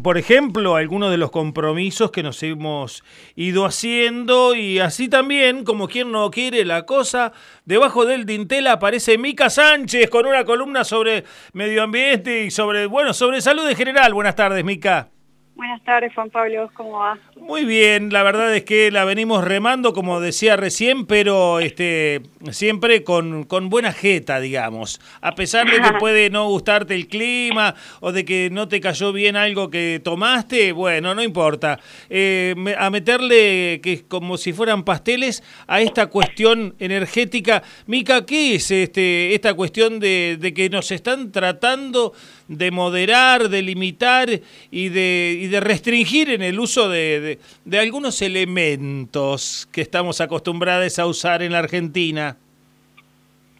por ejemplo, algunos de los compromisos que nos hemos ido haciendo y así también, como quien no quiere la cosa, debajo del dintel aparece Mica Sánchez con una columna sobre medio ambiente y sobre, bueno, sobre salud en general. Buenas tardes, Mica. Buenas tardes, Juan Pablo, ¿cómo va? Muy bien, la verdad es que la venimos remando, como decía recién, pero este siempre con, con buena jeta, digamos. A pesar de que puede no gustarte el clima o de que no te cayó bien algo que tomaste, bueno, no importa. Eh, a meterle que como si fueran pasteles a esta cuestión energética. Mica, ¿qué es este esta cuestión de, de que nos están tratando de moderar, de limitar y de, y de restringir en el uso de, de, algunos elementos que estamos acostumbrados a usar en la Argentina.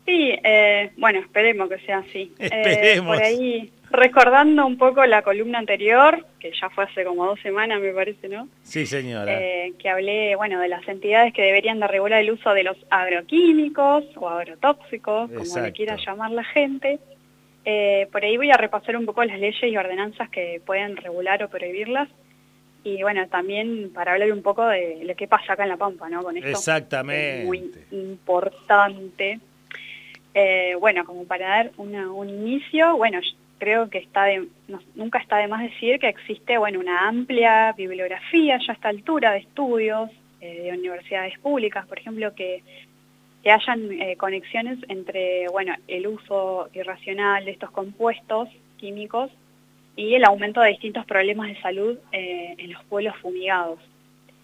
Sí, eh, bueno, esperemos que sea así. Eh, esperemos. por ahí, recordando un poco la columna anterior, que ya fue hace como dos semanas, me parece, ¿no? Sí, señora. Eh, que hablé, bueno, de las entidades que deberían de regular el uso de los agroquímicos o agrotóxicos, como le quiera llamar la gente. Eh, por ahí voy a repasar un poco las leyes y ordenanzas que pueden regular o prohibirlas. Y bueno, también para hablar un poco de lo que pasa acá en La Pampa, ¿no? Con esto. Exactamente. muy importante. Eh, bueno, como para dar un inicio, bueno, creo que está nunca está de más decir que existe, bueno, una amplia bibliografía ya a esta altura de estudios eh, de universidades públicas, por ejemplo, que que hayan eh, conexiones entre bueno, el uso irracional de estos compuestos químicos y el aumento de distintos problemas de salud eh, en los pueblos fumigados.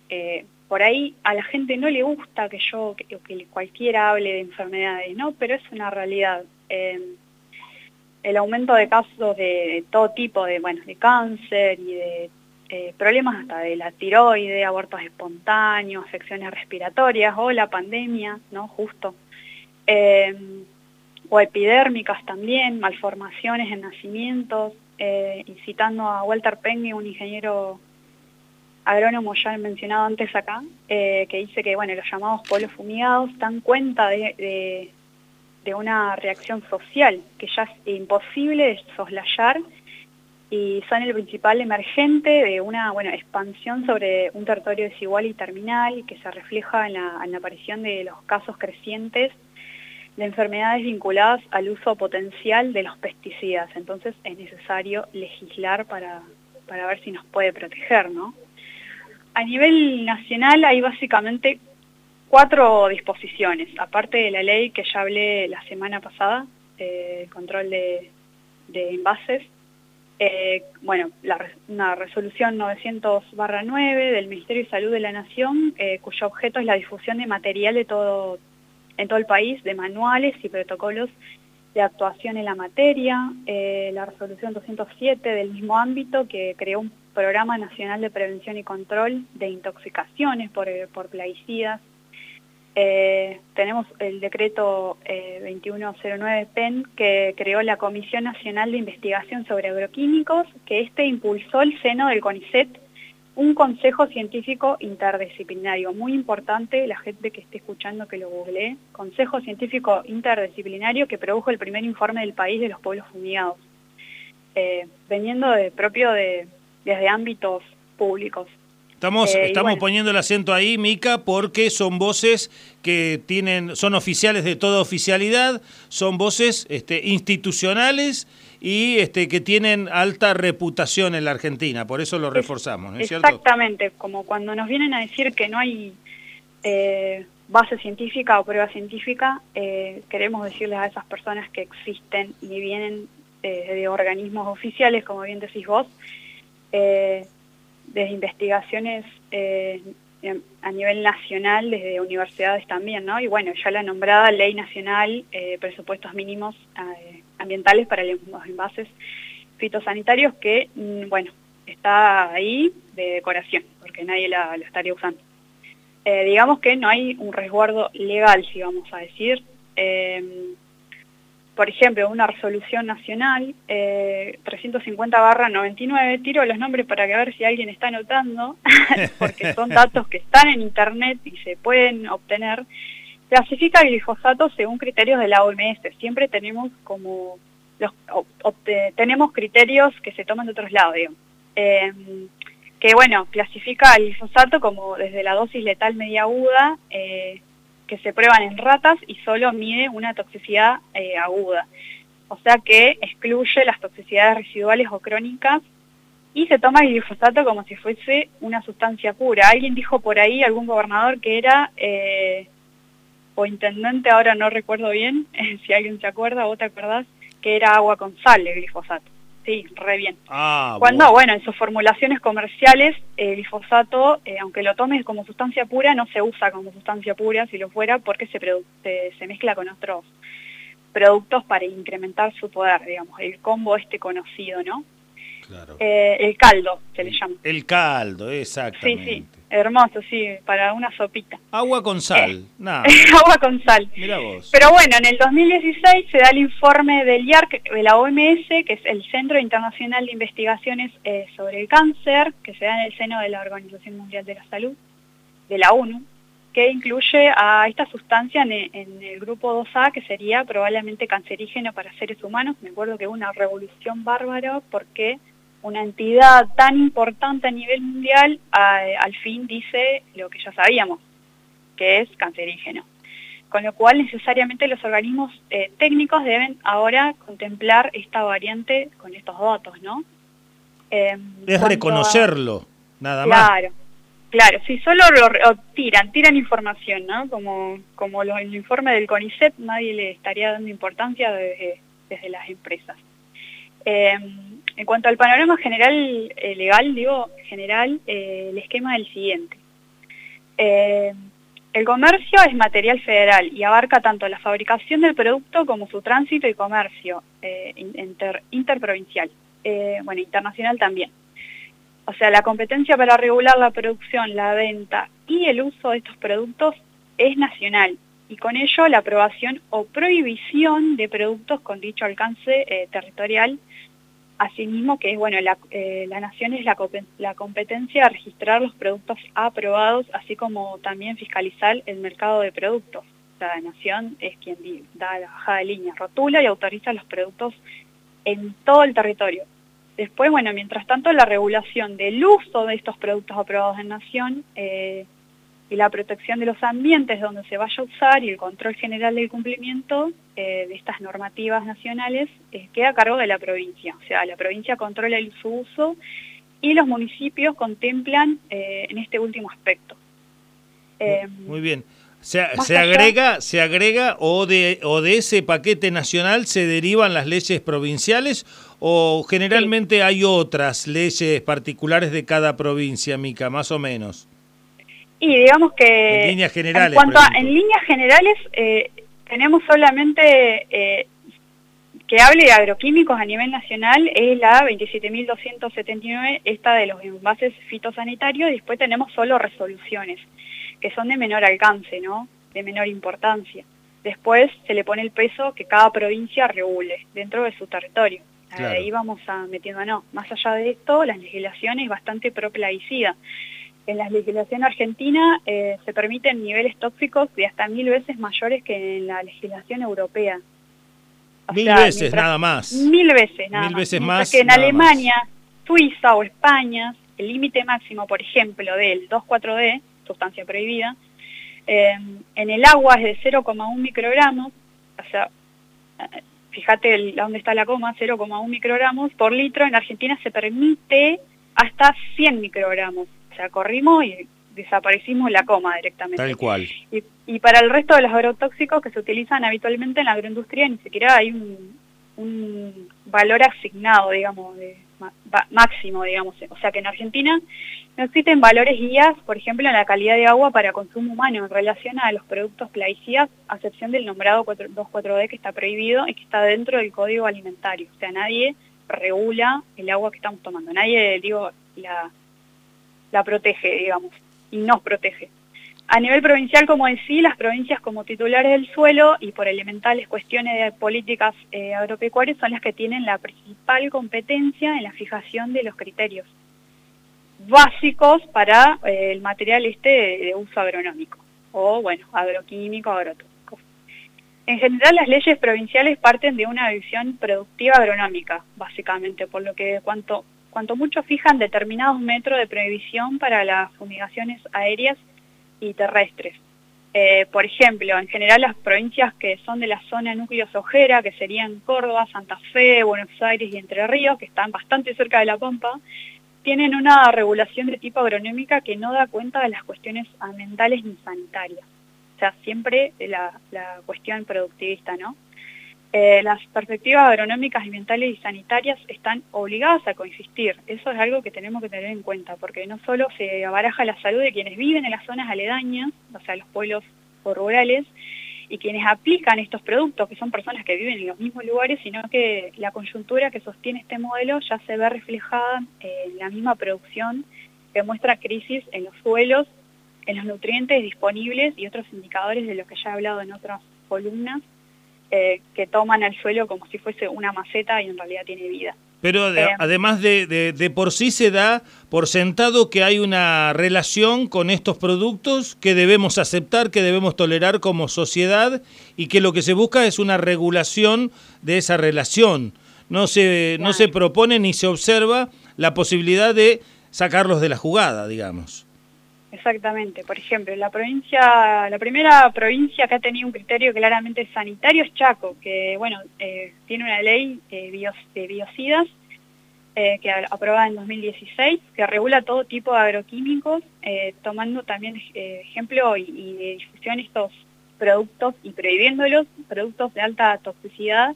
Eh, por ahí a la gente no le gusta que yo, que, que cualquiera hable de enfermedades, ¿no? Pero es una realidad. el aumento de casos de, todo tipo, de, bueno, de cáncer y de eh, problemas hasta de la tiroide, abortos espontáneos, afecciones respiratorias o la pandemia, ¿no? Justo. Eh, o epidérmicas también, malformaciones en nacimientos, eh, y citando a Walter Pengue, un ingeniero agrónomo ya mencionado antes acá, que dice que bueno, los llamados polos fumigados dan cuenta de, de una reacción social que ya es imposible de soslayar y son el principal emergente de una bueno, expansión sobre un territorio desigual y terminal que se refleja en la, aparición de los casos crecientes de enfermedades vinculadas al uso potencial de los pesticidas. Entonces es necesario legislar para, para ver si nos puede proteger. ¿no? A nivel nacional hay básicamente cuatro disposiciones, aparte de la ley que ya hablé la semana pasada, eh, control de, de envases, eh, bueno, una resolución 900-9 del Ministerio de Salud de la Nación, eh, cuyo objeto es la difusión de material de todo, en todo el país, de manuales y protocolos de actuación en la materia, eh, la resolución 207 del mismo ámbito que creó un programa nacional de prevención y control de intoxicaciones por, por plaguicidas, eh, tenemos el decreto 2109 eh, que creó la Comisión Nacional de Investigación sobre Agroquímicos, que este impulsó el seno del CONICET, un consejo científico interdisciplinario. Muy importante, la gente que esté escuchando que lo googlee, consejo científico interdisciplinario que produjo el primer informe del país de los pueblos fumigados, eh, veniendo de, propio de, desde ámbitos públicos. Estamos, eh, estamos poniendo el acento ahí, Mica, porque son voces que tienen, son oficiales de toda oficialidad, son voces este, institucionales y este, que tienen alta reputación en la Argentina, por eso lo reforzamos, ¿no es cierto? Exactamente, como cuando nos vienen a decir que no hay eh, base científica o prueba científica, eh, queremos decirles a esas personas que existen y vienen de organismos oficiales, como bien decís vos, desde investigaciones eh, a nivel nacional, desde universidades también, ¿no? Y bueno, ya la nombrada Ley Nacional, eh, Presupuestos Mínimos eh, Ambientales para los envases fitosanitarios, que, mm, bueno, está ahí de decoración, porque nadie la, la estaría usando. digamos que no hay un resguardo legal, si vamos a decir, por ejemplo, una resolución nacional, eh, 350-99, tiro los nombres para que ver si alguien está anotando, porque son datos que están en internet y se pueden obtener, clasifica el glifosato según criterios de la OMS. Siempre tenemos como los, tenemos criterios que se toman de otros lados, em, que bueno, clasifica el glifosato como desde la dosis letal media aguda, eh, que se prueban en ratas y solo mide una toxicidad eh, aguda. O sea que excluye las toxicidades residuales o crónicas y se toma el glifosato como si fuese una sustancia pura. Alguien dijo por ahí, algún gobernador, que era, eh, o intendente, ahora no recuerdo bien, si alguien se acuerda o te acordás, que era agua con sal el glifosato. Sí, re bien. Ah, Cuando, bueno. en sus formulaciones comerciales, el glifosato, eh, aunque lo tomes como sustancia pura, no se usa como sustancia pura si lo fuera porque se, se mezcla con otros productos para incrementar su poder, digamos, el combo este conocido, ¿no? Eh, el caldo, se le llama. El caldo, exactamente. Sí, sí, hermoso, sí, para una sopita. Agua con sal, eh, nada. agua con sal. Mira vos. Pero bueno, en el 2016 se da el informe del IARC, de la OMS, que es el Centro Internacional de Investigaciones eh, sobre el Cáncer, que se da en el seno de la Organización Mundial de la Salud, de la ONU, que incluye a esta sustancia en, en, el grupo 2A, que sería probablemente cancerígeno para seres humanos. Me acuerdo que hubo una revolución bárbara porque una entidad tan importante a nivel mundial al fin dice lo que ya sabíamos, que es cancerígeno. Con lo cual necesariamente los organismos eh, técnicos deben ahora contemplar esta variante con estos datos, ¿no? Em, es reconocerlo, nada más. Claro, claro, si solo lo, tiran, tiran información, ¿no? Como, como lo, el informe del CONICET, nadie le estaría dando importancia desde, desde las empresas. Eh, en cuanto al panorama general eh, legal, digo general, eh, el esquema es el siguiente. Eh, el comercio es material federal y abarca tanto la fabricación del producto como su tránsito y comercio interprovincial, bueno, internacional también. O sea, la competencia para regular la producción, la venta y el uso de estos productos es nacional y con ello la aprobación o prohibición de productos con dicho alcance territorial Asimismo, que es bueno, la, eh, la nación es la, competencia de registrar los productos aprobados, así como también fiscalizar el mercado de productos. la nación es quien da la bajada de línea, rotula y autoriza los productos en todo el territorio. Después, bueno, mientras tanto, la regulación del uso de estos productos aprobados en nación eh, y la protección de los ambientes donde se vaya a usar y el control general del cumplimiento eh, de estas normativas nacionales eh, queda a cargo de la provincia. O sea, la provincia controla el, su uso y los municipios contemplan eh, en este último aspecto. Muy bien. Se, se agrega, se agrega o de, o de ese paquete nacional se derivan las leyes provinciales o generalmente hay otras leyes particulares de cada provincia, Mica, más o menos. Y digamos que... En líneas generales. En cuanto a, en líneas generales, eh, tenemos solamente eh, que hable de agroquímicos a nivel nacional, es la 27.279, esta de los envases fitosanitarios, y después tenemos solo resoluciones, que son de menor alcance, ¿no? De menor importancia. Después se le pone el peso que cada provincia regule dentro de su territorio. Ahí vamos a metiendo, más allá de esto, la legislación es bastante proplaicida en la legislación argentina eh, se permiten niveles tóxicos de hasta mil veces mayores que en la legislación europea. mil veces, nada más. Mil veces, nada mil veces más. que en Alemania, Suiza o España, el límite máximo, por ejemplo, del 2,4-D, sustancia prohibida, eh, en el agua es de 0,1 microgramos, o sea, eh, fíjate dónde está la coma, 0,1 microgramos por litro, en Argentina se permite hasta 100 microgramos sea, corrimos y desaparecimos la coma directamente. Tal cual. Y, para el resto de los agrotóxicos que se utilizan habitualmente en la agroindustria ni siquiera hay un, valor asignado, digamos, de, máximo, digamos. O sea que en Argentina no existen valores guías, por ejemplo, en la calidad de agua para consumo humano en relación a los productos plaguicidas, a excepción del nombrado 2,4-D que está prohibido y que está dentro del código alimentario. O sea, nadie regula el agua que estamos tomando. Nadie, digo, la la protege, digamos, y nos protege. A nivel provincial, como decía, las provincias como titulares del suelo y por elementales cuestiones de políticas eh, agropecuarias son las que tienen la principal competencia en la fijación de los criterios básicos para eh, el material este de, uso agronómico o, bueno, agroquímico, agrotóxico. En general, las leyes provinciales parten de una visión productiva agronómica, básicamente, por lo que cuanto cuanto mucho fijan determinados metros de prohibición para las fumigaciones aéreas y terrestres. Eh, por ejemplo, en general las provincias que son de la zona núcleo sojera, que serían Córdoba, Santa Fe, Buenos Aires y Entre Ríos, que están bastante cerca de la Pampa, tienen una regulación de tipo agronómica que no da cuenta de las cuestiones ambientales ni sanitarias. O sea, siempre la, la cuestión productivista, ¿no? Eh, las perspectivas agronómicas, ambientales y sanitarias están obligadas a coexistir. Eso es algo que tenemos que tener en cuenta, porque no solo se abaraja la salud de quienes viven en las zonas aledañas, o sea, los pueblos rurales, y quienes aplican estos productos, que son personas que viven en los mismos lugares, sino que la coyuntura que sostiene este modelo ya se ve reflejada en la misma producción que muestra crisis en los suelos, en los nutrientes disponibles y otros indicadores de los que ya he hablado en otras columnas, eh, que toman el suelo como si fuese una maceta y en realidad tiene vida. Pero eh, además de, de, por sí se da por sentado que hay una relación con estos productos que debemos aceptar, que debemos tolerar como sociedad y que lo que se busca es una regulación de esa relación. No se, no se propone ni se observa la posibilidad de sacarlos de la jugada, digamos. Exactamente. Por ejemplo, la provincia, la primera provincia que ha tenido un criterio claramente sanitario es Chaco, que bueno, eh, tiene una ley de, biocidas eh, que aprobada en 2016, que regula todo tipo de agroquímicos, eh, tomando también ejemplo y, y, de difusión estos productos y prohibiéndolos, productos de alta toxicidad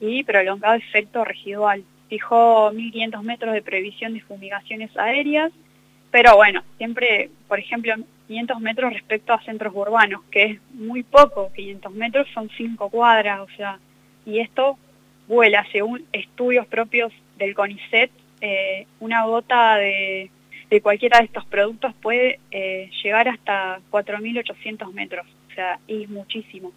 y prolongado efecto residual. Fijó 1.500 metros de prohibición de fumigaciones aéreas, pero bueno, siempre, por ejemplo, 500 metros respecto a centros urbanos, que es muy poco, 500 metros son 5 cuadras, o sea, y esto vuela, según estudios propios del CONICET, eh, una gota de, de, cualquiera de estos productos puede eh, llegar hasta 4.800 metros, o sea, es muchísimo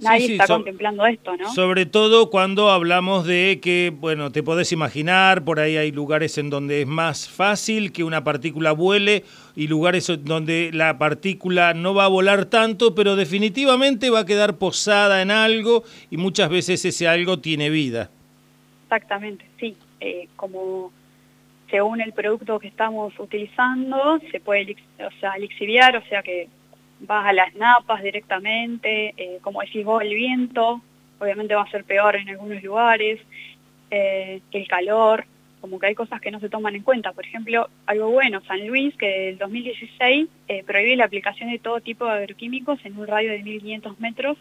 nadie está contemplando esto, ¿no? Sobre todo cuando hablamos de que, bueno, te podés imaginar, por ahí hay lugares en donde es más fácil que una partícula vuele y lugares donde la partícula no va a volar tanto, pero definitivamente va a quedar posada en algo y muchas veces ese algo tiene vida. Exactamente, sí. Eh, como según el producto que estamos utilizando, se puede o sea, lixiviar, o sea que vas a las napas directamente, eh, como decís vos, el viento, obviamente va a ser peor en algunos lugares, eh, el calor, como que hay cosas que no se toman en cuenta. Por ejemplo, algo bueno, San Luis, que el 2016 eh, prohíbe la aplicación de todo tipo de agroquímicos en un radio de 1.500 metros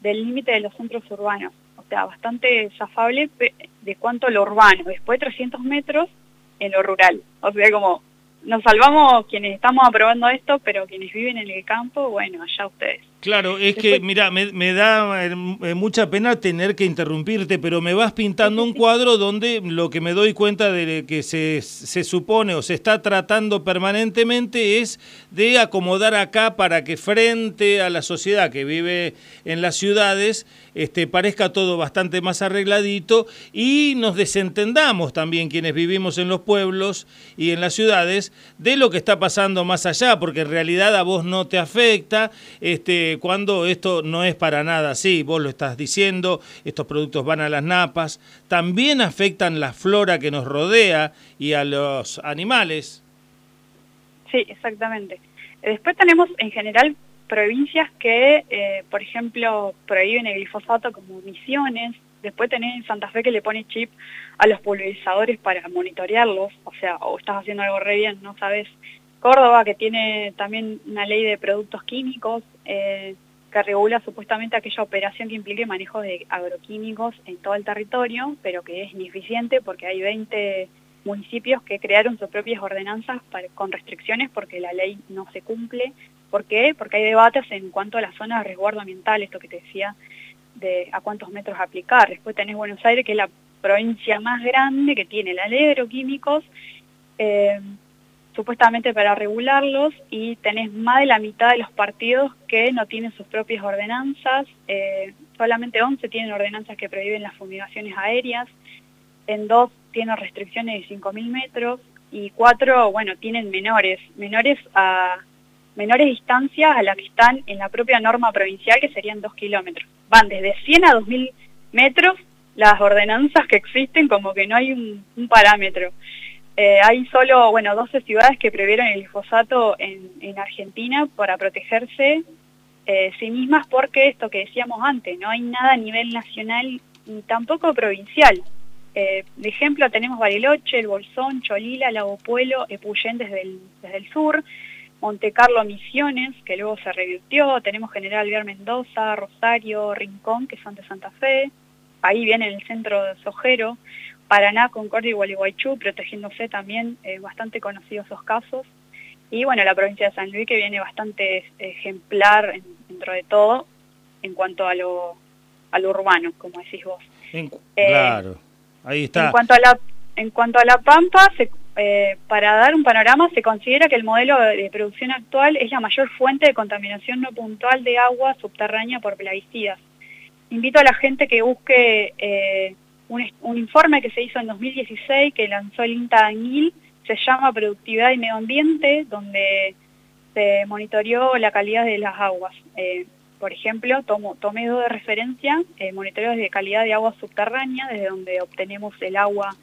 del límite de los centros urbanos. O sea, bastante zafable de cuanto lo urbano. Después 300 metros en lo rural. O sea, como nos salvamos quienes estamos aprobando esto, pero quienes viven en el campo, bueno, allá ustedes. Claro, es que, mira, me, da eh, eh, mucha pena tener que interrumpirte, pero me vas pintando un cuadro donde lo que me doy cuenta de que se, se supone o se está tratando permanentemente es de acomodar acá para que frente a la sociedad que vive en las ciudades este, parezca todo bastante más arregladito y nos desentendamos también quienes vivimos en los pueblos y en las ciudades de lo que está pasando más allá, porque en realidad a vos no te afecta, este, cuando esto no es para nada así, vos lo estás diciendo, estos productos van a las napas, también afectan la flora que nos rodea y a los animales. Sí, exactamente. Después tenemos en general provincias que, eh, por ejemplo, prohíben el glifosato como Misiones, después tenés en Santa Fe que le pone chip a los pulverizadores para monitorearlos, o sea, o estás haciendo algo re bien, no sabes Córdoba, que tiene también una ley de productos químicos eh, que regula supuestamente aquella operación que implique manejo de agroquímicos en todo el territorio, pero que es ineficiente porque hay 20 municipios que crearon sus propias ordenanzas con restricciones porque la ley no se cumple. ¿Por qué? Porque hay debates en cuanto a las zonas de resguardo ambiental, esto que te decía, de a cuántos metros aplicar. Después tenés Buenos Aires, que es la provincia más grande que tiene la ley de agroquímicos, eh, supuestamente para regularlos y tenés más de la mitad de los partidos que no tienen sus propias ordenanzas, eh, solamente 11 tienen ordenanzas que prohíben las fumigaciones aéreas, en dos tienen restricciones de 5.000 metros y cuatro, bueno, tienen menores, menores a menores distancias a las que están en la propia norma provincial que serían 2 kilómetros. Van desde 100 a 2.000 metros las ordenanzas que existen como que no hay un, parámetro. Eh, hay solo, bueno, 12 ciudades que previeron el glifosato en, en Argentina para protegerse eh, sí mismas porque esto que decíamos antes, no hay nada a nivel nacional ni tampoco provincial. Eh, de ejemplo tenemos Bariloche, El Bolsón, Cholila, Lago Puelo, Epuyén desde el, desde el sur, Monte Carlo Misiones, que luego se revirtió, tenemos General Alvear Mendoza, Rosario, Rincón, que son de Santa Fe, ahí viene el centro de Sojero, Paraná, Concordia y Gualeguaychú, protegiéndose también, eh, bastante conocidos esos casos, y bueno, la provincia de San Luis que viene bastante ejemplar dentro de todo en cuanto a lo, a lo urbano, como decís vos. Eh, claro, ahí está. En cuanto a la, en cuanto a la Pampa, eh, para dar un panorama, se considera que el modelo de producción actual es la mayor fuente de contaminación no puntual de agua subterránea por plaguicidas. Invito a la gente que busque eh, un, informe que se hizo en 2016 que lanzó el INTA ANIL, se llama Productividad y Medio Ambiente, donde se monitoreó la calidad de las aguas. Eh, por ejemplo, tomo, tomé dos de referencia, eh, monitoreos de calidad de agua subterránea, desde donde obtenemos el agua.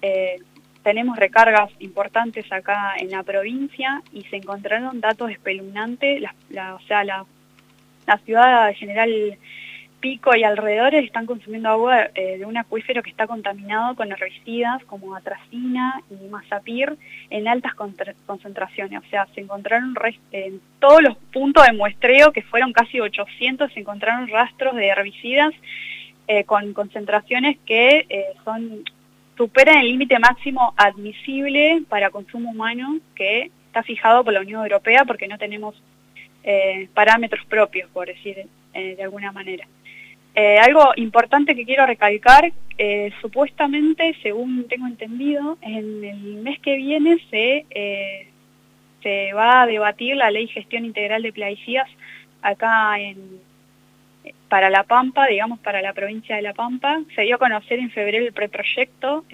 Eh, tenemos recargas importantes acá en la provincia y se encontraron datos espeluznantes, la, o sea, la, la ciudad general Pico y alrededores están consumiendo agua eh, de un acuífero que está contaminado con herbicidas como atracina y mazapir en altas concentraciones. O sea, se encontraron en todos los puntos de muestreo, que fueron casi 800, se encontraron rastros de herbicidas eh, con concentraciones que eh, son superan el límite máximo admisible para consumo humano que está fijado por la Unión Europea porque no tenemos parámetros propios, por decir de alguna manera. Eh, algo importante que quiero recalcar, eh, supuestamente, según tengo entendido, en el mes que viene se, eh, se va a debatir la Ley Gestión Integral de Plaguicidas acá en, para La Pampa, digamos para la provincia de La Pampa. Se dio a conocer en febrero el preproyecto,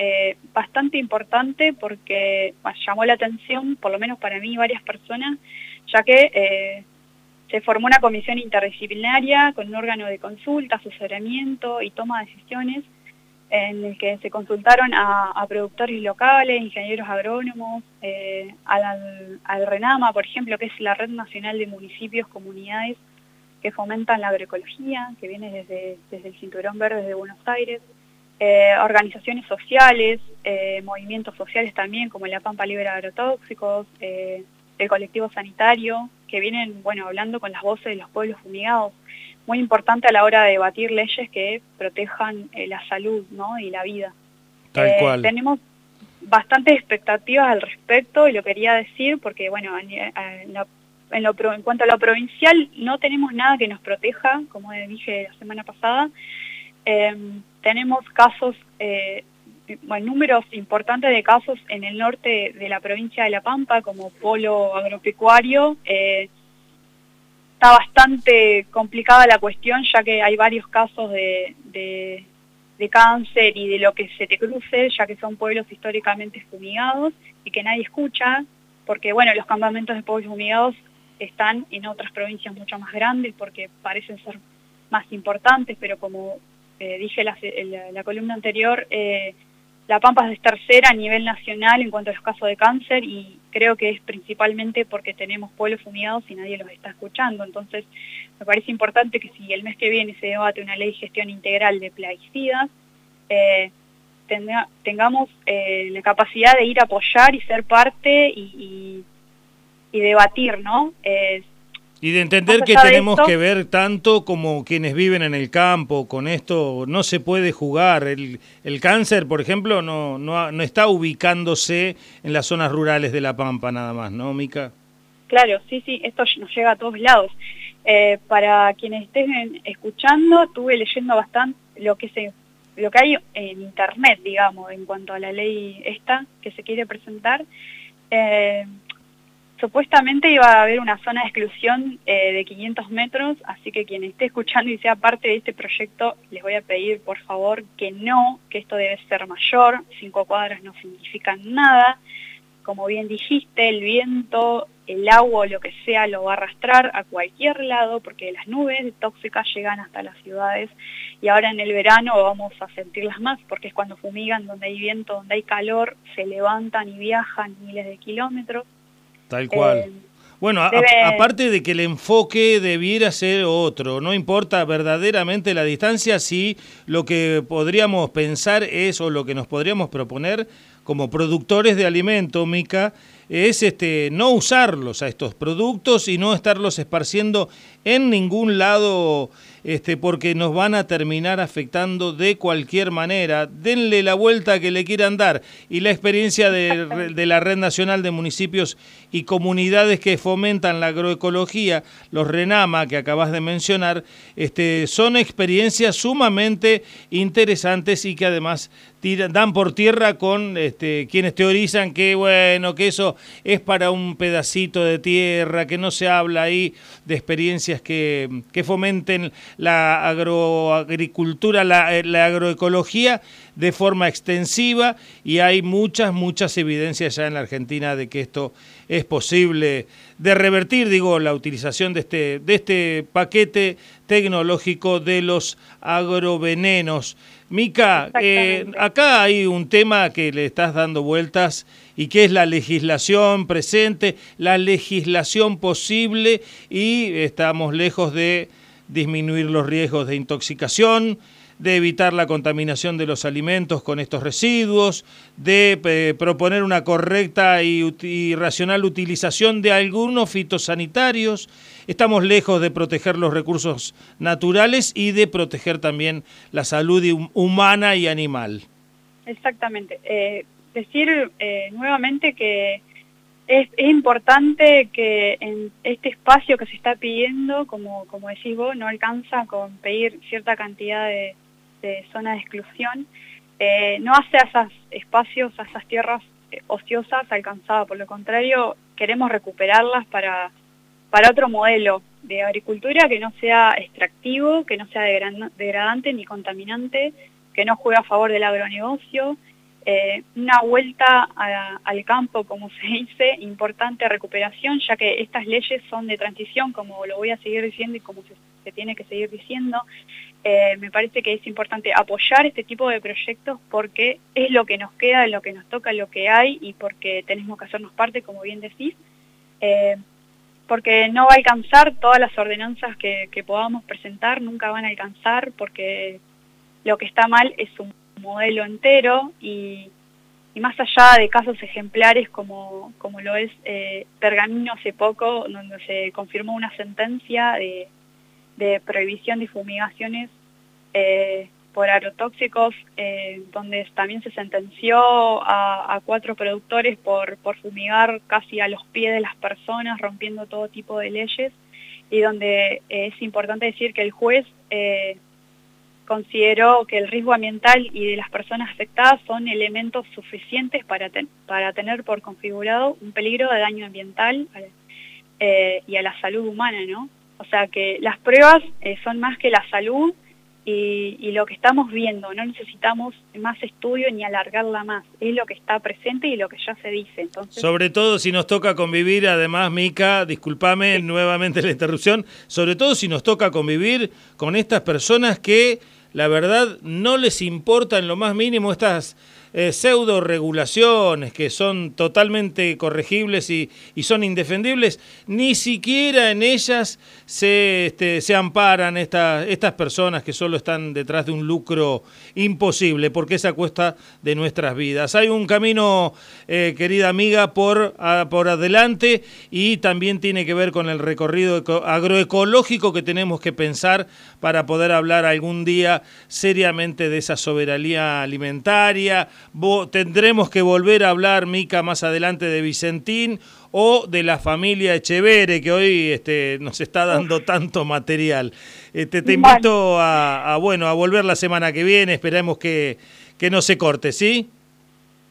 bastante importante porque llamó la atención, por lo menos para mí varias personas, ya que se formó una comisión interdisciplinaria con un órgano de consulta, asesoramiento y toma de decisiones en el que se consultaron a, productores locales, ingenieros agrónomos, eh, al, al, RENAMA, por ejemplo, que es la Red Nacional de Municipios, Comunidades que fomentan la agroecología, que viene desde, desde el Cinturón Verde de Buenos Aires, eh, organizaciones sociales, eh, movimientos sociales también, como la Pampa Libre Agrotóxicos, el colectivo sanitario, que vienen, bueno, hablando con las voces de los pueblos fumigados, muy importante a la hora de debatir leyes que protejan eh, la salud, ¿no? Y la vida. Tal eh, cual. Tenemos bastantes expectativas al respecto y lo quería decir porque, bueno, en, en, cuanto a lo provincial no tenemos nada que nos proteja, como dije la semana pasada. Eh, tenemos casos bueno, números importantes de casos en el norte de la provincia de La Pampa como polo agropecuario. Eh, está bastante complicada la cuestión ya que hay varios casos de, de, cáncer y de lo que se te cruce, ya que son pueblos históricamente fumigados y que nadie escucha, porque bueno, los campamentos de pueblos fumigados están en otras provincias mucho más grandes porque parecen ser más importantes, pero como eh, dije la, la, la, columna anterior, eh, la Pampa es tercera a nivel nacional en cuanto a los casos de cáncer y creo que es principalmente porque tenemos pueblos fumigados y nadie los está escuchando. Entonces, me parece importante que si el mes que viene se debate una ley de gestión integral de plaguicidas, eh, tengamos eh, la capacidad de ir a apoyar y ser parte y, debatir, ¿no? Eh, y de entender que tenemos que ver tanto como quienes viven en el campo, con esto no se puede jugar. El, el cáncer, por ejemplo, no, no, no, está ubicándose en las zonas rurales de La Pampa nada más, ¿no, Mica? Claro, sí, sí, esto nos llega a todos lados. Eh, para quienes estén escuchando, estuve leyendo bastante lo que se lo que hay en internet, digamos, en cuanto a la ley esta que se quiere presentar. Eh, Supuestamente iba a haber una zona de exclusión eh, de 500 metros, así que quien esté escuchando y sea parte de este proyecto, les voy a pedir por favor que no, que esto debe ser mayor, cinco cuadras no significan nada. Como bien dijiste, el viento el agua lo que sea lo va a arrastrar a cualquier lado porque las nubes tóxicas llegan hasta las ciudades y ahora en el verano vamos a sentirlas más porque es cuando fumigan, donde hay viento, donde hay calor, se levantan y viajan miles de kilómetros. Tal cual. Eh, bueno, aparte de que el enfoque debiera ser otro, no importa verdaderamente la distancia, si lo que podríamos pensar es, o lo que nos podríamos proponer como productores de alimento, Mica, es este, no usarlos a estos productos y no estarlos esparciendo en ningún lado este, porque nos van a terminar afectando de cualquier manera. Denle la vuelta que le quieran dar. Y la experiencia de, la Red Nacional de Municipios y Comunidades que fomentan la agroecología, los RENAMA que acabas de mencionar, este, son experiencias sumamente interesantes y que además dan por tierra con este, quienes teorizan que bueno, que eso es para un pedacito de tierra, que no se habla ahí de experiencias que, que fomenten la agroagricultura, la, eh, la, agroecología de forma extensiva y hay muchas, muchas evidencias ya en la Argentina de que esto es posible de revertir, digo, la utilización de este, de este paquete tecnológico de los agrovenenos. Mica, eh, acá hay un tema que le estás dando vueltas y que es la legislación presente, la legislación posible y estamos lejos de disminuir los riesgos de intoxicación, de evitar la contaminación de los alimentos con estos residuos, de eh, proponer una correcta y, racional utilización de algunos fitosanitarios. Estamos lejos de proteger los recursos naturales y de proteger también la salud humana y animal. Exactamente. Eh, decir eh, nuevamente que es, importante que en este espacio que se está pidiendo, como, como decís vos, no alcanza con pedir cierta cantidad de, de zona de exclusión, eh, no hace a esos espacios, a esas tierras eh, ociosas alcanzadas, por lo contrario, queremos recuperarlas para, para otro modelo de agricultura que no sea extractivo, que no sea degradante ni contaminante, que no juegue a favor del agronegocio, eh, una vuelta al campo, como se dice, importante recuperación, ya que estas leyes son de transición, como lo voy a seguir diciendo y como se, tiene que seguir diciendo. Eh, me parece que es importante apoyar este tipo de proyectos porque es lo que nos queda, lo que nos toca, lo que hay y porque tenemos que hacernos parte, como bien decís. Eh, porque no va a alcanzar todas las ordenanzas que podamos presentar, nunca van a alcanzar porque lo que está mal es un modelo entero y, más allá de casos ejemplares como, como lo es eh, Pergamino hace poco, donde se confirmó una sentencia de, de prohibición de fumigaciones eh, por agrotóxicos, eh, donde también se sentenció a, a, cuatro productores por, por fumigar casi a los pies de las personas, rompiendo todo tipo de leyes, y donde es importante decir que el juez consideró que el riesgo ambiental y de las personas afectadas son elementos suficientes para, para tener por configurado un peligro de daño ambiental eh, y a la salud humana, ¿no? O sea que las pruebas eh, son más que la salud y, lo que estamos viendo, no necesitamos más estudio ni alargarla más, es lo que está presente y lo que ya se dice. Entonces... Sobre todo si nos toca convivir, además, Mica, discúlpame nuevamente la interrupción, sobre todo si nos toca convivir con estas personas que la verdad no les importa en lo más mínimo estas eh, pseudo regulaciones que son totalmente corregibles y, y, son indefendibles, ni siquiera en ellas se, este, se amparan estas personas que solo están detrás de un lucro imposible, porque es a cuesta de nuestras vidas. Hay un camino, eh, querida amiga, por, por adelante y también tiene que ver con el recorrido agroecológico que tenemos que pensar para poder hablar algún día seriamente de esa soberanía alimentaria, tendremos que volver a hablar, Mica, más adelante de Vicentín o de la familia Echevere, que hoy este, nos está dando tanto material. Este, te invito a, bueno, a volver la semana que viene, esperemos que, que no se corte, ¿sí?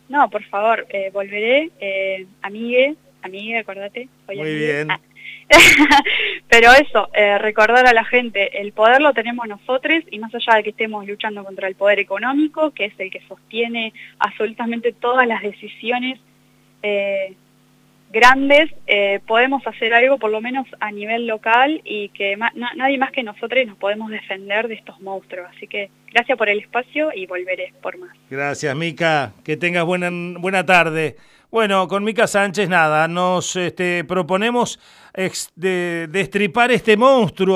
No, por favor, eh, volveré, eh, amigue, amigue, acordate. Muy bien. Ah. Pero eso, eh, recordar a la gente, el poder lo tenemos nosotros y más allá de que estemos luchando contra el poder económico, que es el que sostiene absolutamente todas las decisiones, eh, grandes, eh, podemos hacer algo por lo menos a nivel local y que nadie más que nosotros nos podemos defender de estos monstruos. Así que gracias por el espacio y volveré por más. Gracias, Mica. Que tengas buena, buena tarde. Bueno, con Mica Sánchez nada, nos este, proponemos de, destripar este monstruo.